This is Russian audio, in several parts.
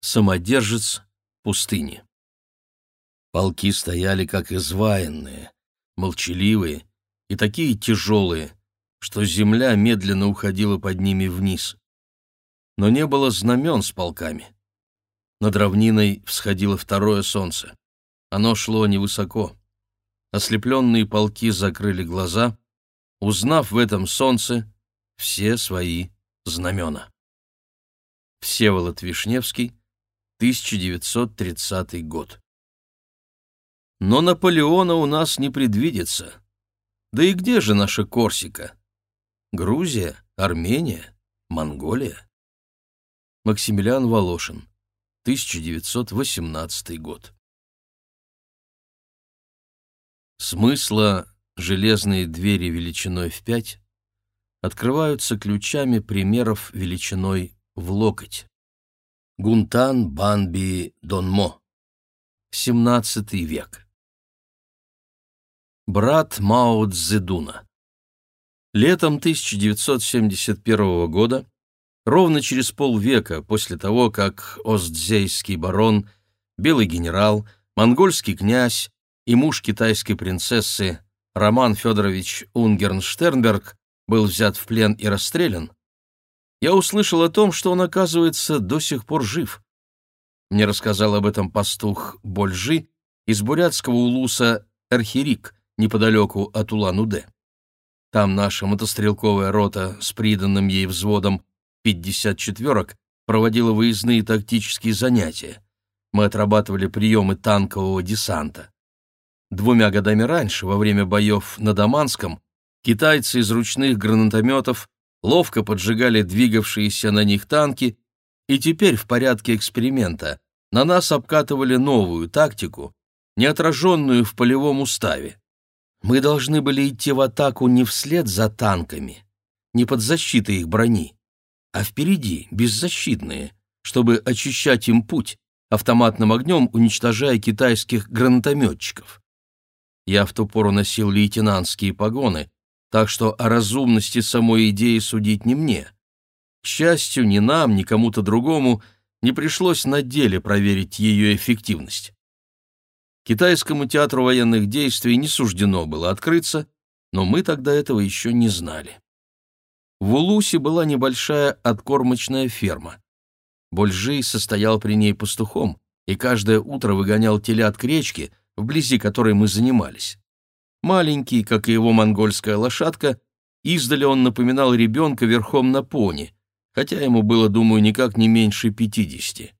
Самодержец пустыни. Полки стояли как изваянные, молчаливые и такие тяжелые, что земля медленно уходила под ними вниз. Но не было знамен с полками. Над равниной всходило второе солнце. Оно шло невысоко. Ослепленные полки закрыли глаза, узнав в этом солнце все свои знамена. Всеволод Вишневский, 1930 год. Но Наполеона у нас не предвидится. Да и где же наша Корсика? Грузия? Армения? Монголия? Максимилиан Волошин, 1918 год. Смысла железные двери величиной в пять открываются ключами примеров величиной в локоть. Гунтан Банби Донмо. XVII век. Брат Мао Цзэдуна. Летом 1971 года, ровно через полвека после того, как Оздзейский барон, белый генерал, монгольский князь и муж китайской принцессы Роман Федорович Унгерн-Штернберг был взят в плен и расстрелян, я услышал о том, что он, оказывается, до сих пор жив. Мне рассказал об этом пастух Больжи из бурятского улуса Эрхирик, неподалеку от Улан-Удэ. Там наша мотострелковая рота с приданным ей взводом 54-ок проводила выездные тактические занятия. Мы отрабатывали приемы танкового десанта. Двумя годами раньше, во время боев на Даманском, китайцы из ручных гранатометов ловко поджигали двигавшиеся на них танки, и теперь в порядке эксперимента на нас обкатывали новую тактику, не отраженную в полевом уставе. Мы должны были идти в атаку не вслед за танками, не под защитой их брони, а впереди, беззащитные, чтобы очищать им путь, автоматным огнем уничтожая китайских гранатометчиков. Я в ту пору носил лейтенантские погоны, так что о разумности самой идеи судить не мне. К счастью, ни нам, ни кому-то другому не пришлось на деле проверить ее эффективность. Китайскому театру военных действий не суждено было открыться, но мы тогда этого еще не знали. В Улусе была небольшая откормочная ферма. Больжий состоял при ней пастухом и каждое утро выгонял телят к речке, вблизи которой мы занимались. Маленький, как и его монгольская лошадка, издали он напоминал ребенка верхом на пони, хотя ему было, думаю, никак не меньше пятидесяти.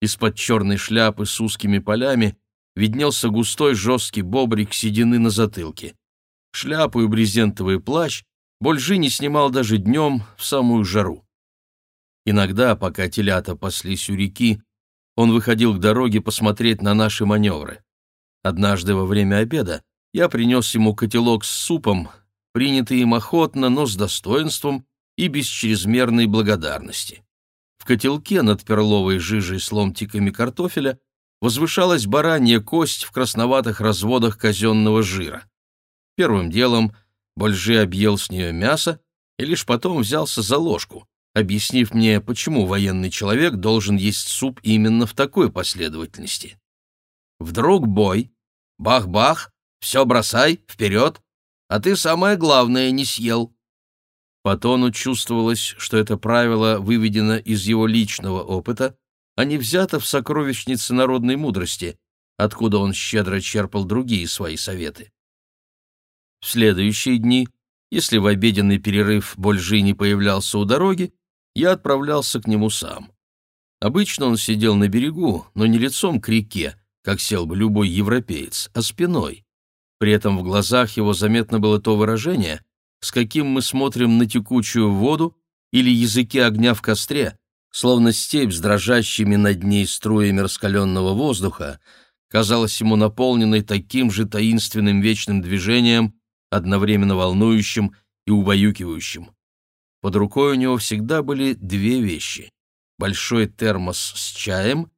Из-под черной шляпы с узкими полями виднелся густой жесткий бобрик седины на затылке. Шляпу и брезентовый плащ Больжи не снимал даже днем в самую жару. Иногда, пока телята паслись у реки, он выходил к дороге посмотреть на наши маневры. Однажды во время обеда я принес ему котелок с супом, принятый им охотно, но с достоинством и без чрезмерной благодарности. В котелке над перловой жижей с ломтиками картофеля возвышалась баранья кость в красноватых разводах казенного жира. Первым делом Больжи объел с нее мясо и лишь потом взялся за ложку, объяснив мне, почему военный человек должен есть суп именно в такой последовательности. Вдруг бой, бах-бах, все бросай, вперед, а ты самое главное не съел. По тону чувствовалось, что это правило выведено из его личного опыта, а не взято в сокровищнице народной мудрости, откуда он щедро черпал другие свои советы. В следующие дни, если в обеденный перерыв Больжи не появлялся у дороги, я отправлялся к нему сам. Обычно он сидел на берегу, но не лицом к реке, как сел бы любой европеец, а спиной. При этом в глазах его заметно было то выражение, с каким мы смотрим на текучую воду или языки огня в костре, словно степь с дрожащими над ней струями раскаленного воздуха, казалась ему наполненной таким же таинственным вечным движением, одновременно волнующим и убаюкивающим. Под рукой у него всегда были две вещи — большой термос с чаем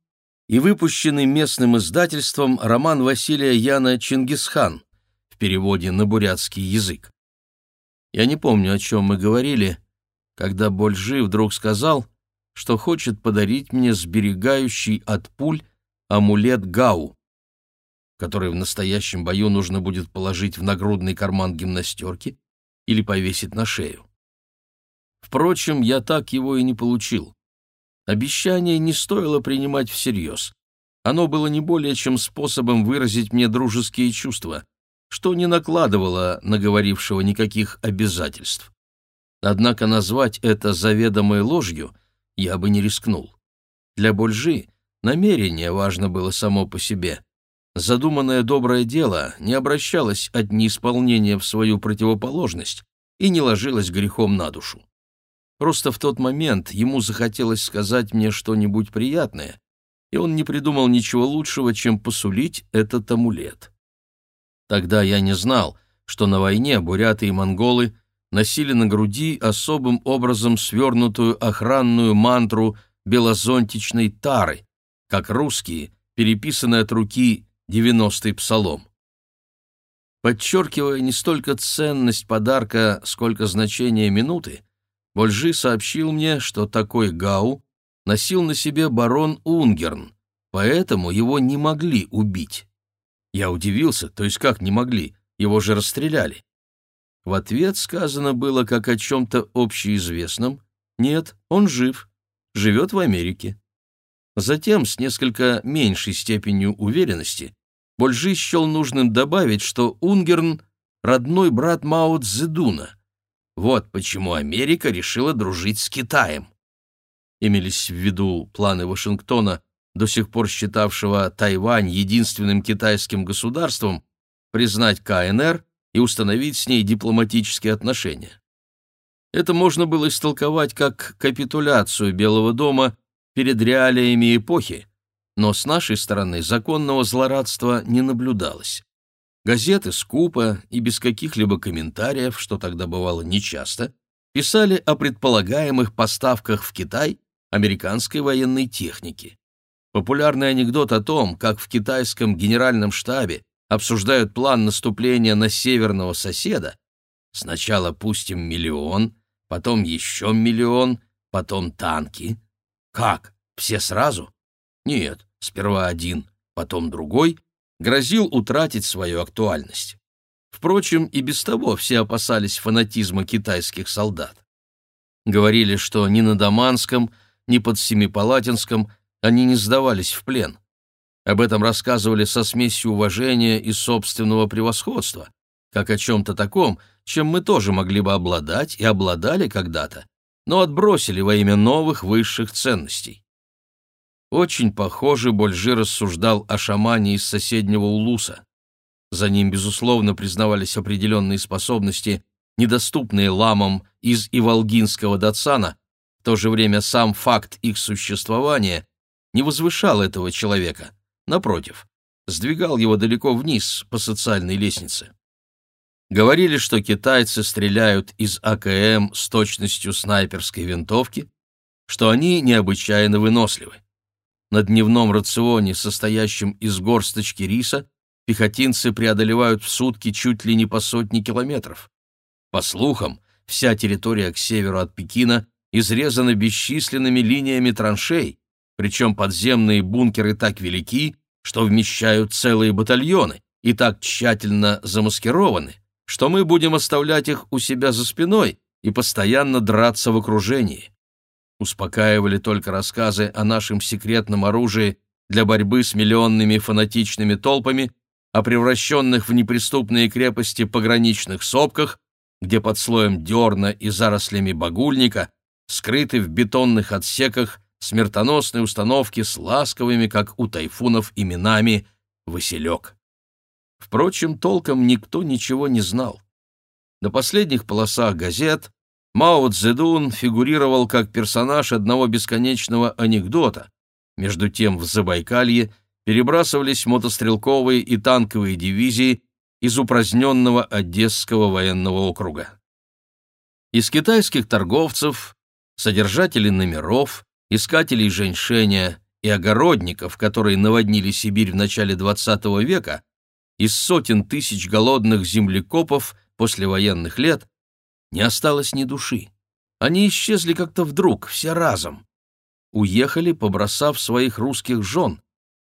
и выпущенный местным издательством роман Василия Яна «Чингисхан», переводе на бурятский язык. Я не помню, о чем мы говорили, когда Больжи вдруг сказал, что хочет подарить мне сберегающий от пуль амулет Гау, который в настоящем бою нужно будет положить в нагрудный карман гимнастерки или повесить на шею. Впрочем, я так его и не получил. Обещание не стоило принимать всерьез. Оно было не более чем способом выразить мне дружеские чувства, что не накладывало на говорившего никаких обязательств. Однако назвать это заведомой ложью я бы не рискнул. Для Больжи намерение важно было само по себе. Задуманное доброе дело не обращалось от неисполнения в свою противоположность и не ложилось грехом на душу. Просто в тот момент ему захотелось сказать мне что-нибудь приятное, и он не придумал ничего лучшего, чем посулить этот амулет. Тогда я не знал, что на войне буряты и монголы носили на груди особым образом свернутую охранную мантру белозонтичной тары, как русские, переписанные от руки девяностый псалом. Подчеркивая не столько ценность подарка, сколько значение минуты, Больжи сообщил мне, что такой гау носил на себе барон Унгерн, поэтому его не могли убить. Я удивился, то есть как не могли, его же расстреляли. В ответ сказано было как о чем-то общеизвестном. Нет, он жив, живет в Америке. Затем, с несколько меньшей степенью уверенности, Больжи счел нужным добавить, что Унгерн — родной брат Мао Цзэдуна. Вот почему Америка решила дружить с Китаем. Имелись в виду планы Вашингтона, до сих пор считавшего Тайвань единственным китайским государством, признать КНР и установить с ней дипломатические отношения. Это можно было истолковать как капитуляцию Белого дома перед реалиями эпохи, но с нашей стороны законного злорадства не наблюдалось. Газеты скупо и без каких-либо комментариев, что тогда бывало нечасто, писали о предполагаемых поставках в Китай американской военной техники. Популярный анекдот о том, как в китайском генеральном штабе обсуждают план наступления на северного соседа, сначала пустим миллион, потом еще миллион, потом танки. Как? Все сразу? Нет, сперва один, потом другой, грозил утратить свою актуальность. Впрочем, и без того все опасались фанатизма китайских солдат. Говорили, что ни на Даманском, ни под Семипалатинском они не сдавались в плен. Об этом рассказывали со смесью уважения и собственного превосходства, как о чем-то таком, чем мы тоже могли бы обладать и обладали когда-то, но отбросили во имя новых высших ценностей. Очень похоже Больжи рассуждал о шамане из соседнего Улуса. За ним, безусловно, признавались определенные способности, недоступные ламам из Иволгинского Датсана, в то же время сам факт их существования не возвышал этого человека, напротив, сдвигал его далеко вниз по социальной лестнице. Говорили, что китайцы стреляют из АКМ с точностью снайперской винтовки, что они необычайно выносливы. На дневном рационе, состоящем из горсточки риса, пехотинцы преодолевают в сутки чуть ли не по сотни километров. По слухам, вся территория к северу от Пекина изрезана бесчисленными линиями траншей, причем подземные бункеры так велики, что вмещают целые батальоны и так тщательно замаскированы, что мы будем оставлять их у себя за спиной и постоянно драться в окружении. Успокаивали только рассказы о нашем секретном оружии для борьбы с миллионными фанатичными толпами, о превращенных в неприступные крепости пограничных сопках, где под слоем дерна и зарослями багульника скрыты в бетонных отсеках смертоносные установки с ласковыми, как у тайфунов, именами «Василек». Впрочем, толком никто ничего не знал. На последних полосах газет Мао Цзэдун фигурировал как персонаж одного бесконечного анекдота. Между тем в Забайкалье перебрасывались мотострелковые и танковые дивизии из упраздненного Одесского военного округа. Из китайских торговцев, содержателей номеров, искателей женьшеня и огородников, которые наводнили Сибирь в начале XX века, из сотен тысяч голодных землекопов после военных лет не осталось ни души. Они исчезли как-то вдруг, все разом. уехали, побросав своих русских жен,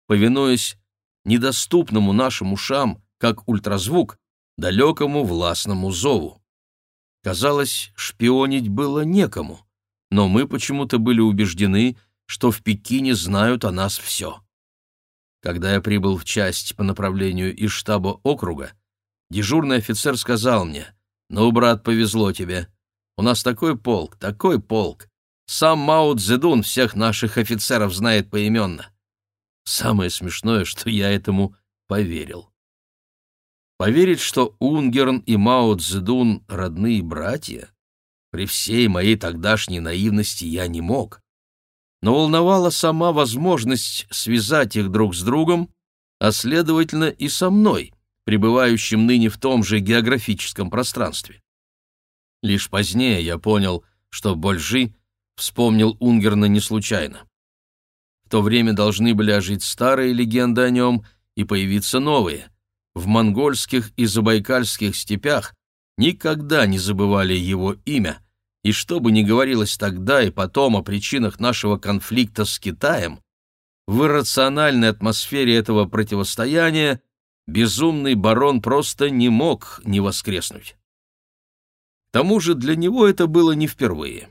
повинуясь недоступному нашим ушам, как ультразвук, далекому властному зову. Казалось, шпионить было некому, но мы почему-то были убеждены, что в Пекине знают о нас все. Когда я прибыл в часть по направлению из штаба округа, дежурный офицер сказал мне, «Ну, брат, повезло тебе. У нас такой полк, такой полк. Сам Мао Цзэдун всех наших офицеров знает поименно». Самое смешное, что я этому поверил. Поверить, что Унгерн и Мао Цзэдун — родные братья, при всей моей тогдашней наивности я не мог. Но волновала сама возможность связать их друг с другом, а, следовательно, и со мной, пребывающим ныне в том же географическом пространстве. Лишь позднее я понял, что Больжи вспомнил Унгерна не случайно. В то время должны были ожить старые легенды о нем и появиться новые. В монгольских и забайкальских степях никогда не забывали его имя, и что бы ни говорилось тогда и потом о причинах нашего конфликта с Китаем, в иррациональной атмосфере этого противостояния безумный барон просто не мог не воскреснуть. К тому же для него это было не впервые.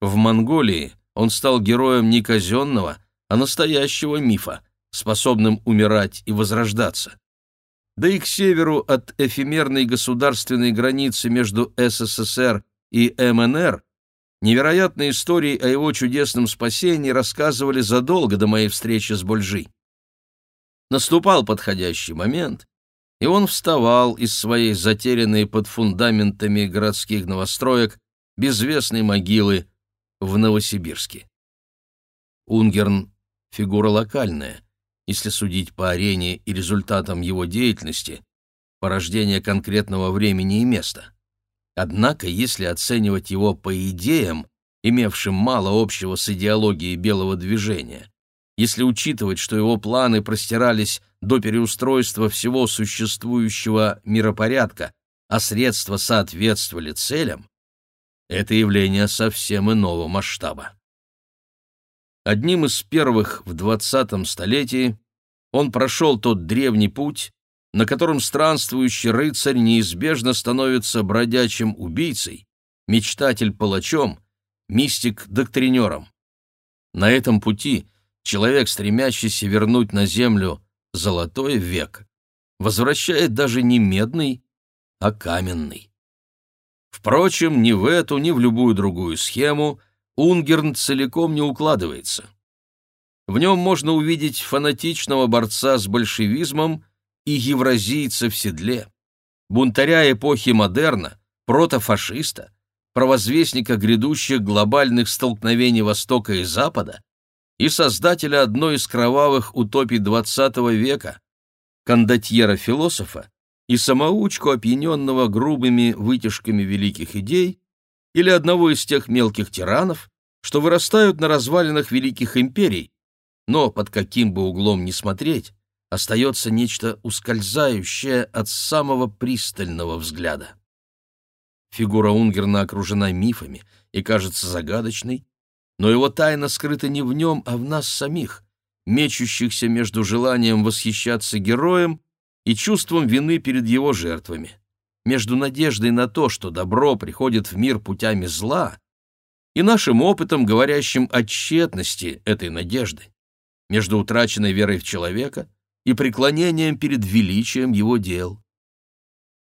В Монголии он стал героем не казенного, а настоящего мифа, способным умирать и возрождаться. Да и к северу от эфемерной государственной границы между СССР и МНР невероятные истории о его чудесном спасении рассказывали задолго до моей встречи с Больжи. Наступал подходящий момент, и он вставал из своей затерянной под фундаментами городских новостроек безвестной могилы в Новосибирске. Унгерн — фигура локальная, если судить по арене и результатам его деятельности, порождение конкретного времени и места. Однако, если оценивать его по идеям, имевшим мало общего с идеологией белого движения, если учитывать, что его планы простирались до переустройства всего существующего миропорядка, а средства соответствовали целям, это явление совсем иного масштаба. Одним из первых в двадцатом столетии он прошел тот древний путь, на котором странствующий рыцарь неизбежно становится бродячим убийцей, мечтатель-палачом, мистик-доктринером. На этом пути человек, стремящийся вернуть на землю золотой век, возвращает даже не медный, а каменный. Впрочем, ни в эту, ни в любую другую схему Унгерн целиком не укладывается. В нем можно увидеть фанатичного борца с большевизмом и евразийца в седле, бунтаря эпохи модерна, протофашиста, провозвестника грядущих глобальных столкновений Востока и Запада и создателя одной из кровавых утопий XX века, кондотьера-философа и самоучку, опьяненного грубыми вытяжками великих идей, или одного из тех мелких тиранов, что вырастают на развалинах великих империй, но под каким бы углом ни смотреть, остается нечто ускользающее от самого пристального взгляда. Фигура Унгерна окружена мифами и кажется загадочной, но его тайна скрыта не в нем, а в нас самих, мечущихся между желанием восхищаться героем и чувством вины перед его жертвами, между надеждой на то, что добро приходит в мир путями зла, и нашим опытом, говорящим о тщетности этой надежды, между утраченной верой в человека — и преклонением перед величием его дел.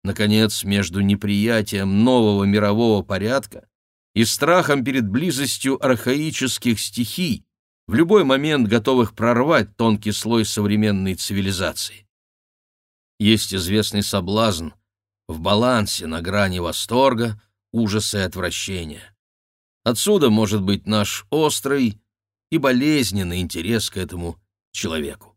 Наконец, между неприятием нового мирового порядка и страхом перед близостью архаических стихий, в любой момент готовых прорвать тонкий слой современной цивилизации. Есть известный соблазн в балансе на грани восторга, ужаса и отвращения. Отсюда может быть наш острый и болезненный интерес к этому человеку.